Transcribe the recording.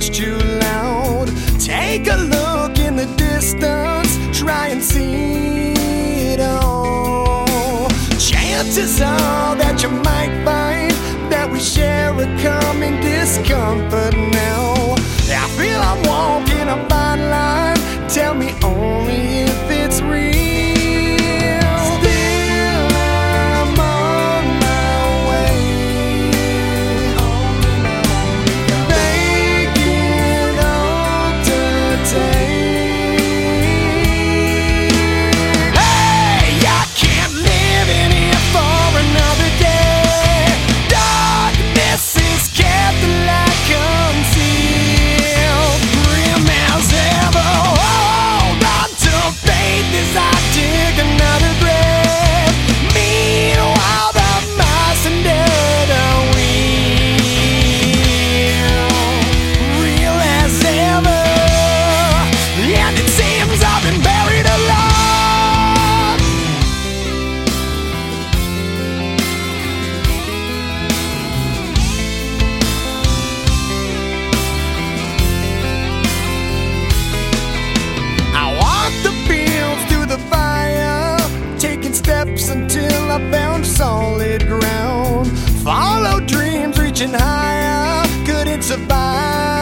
much too loud. Take a look in the distance, try and see it all. Chances are that you might find that we share a common discomfort. Reaching higher, couldn't survive